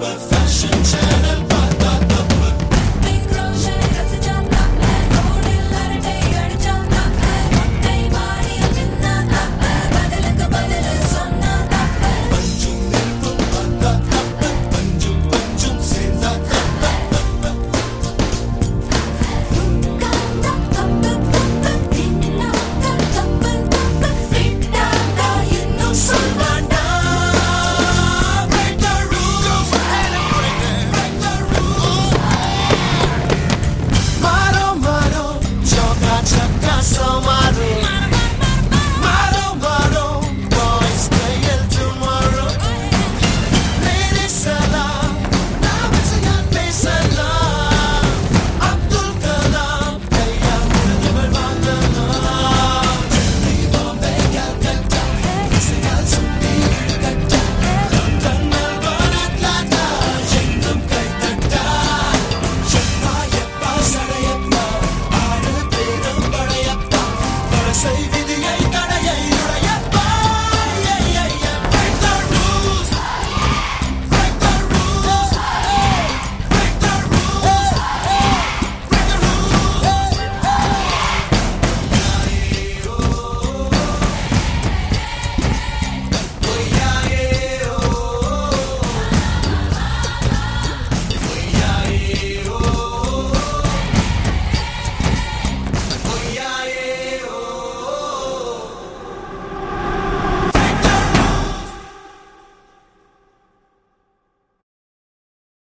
but.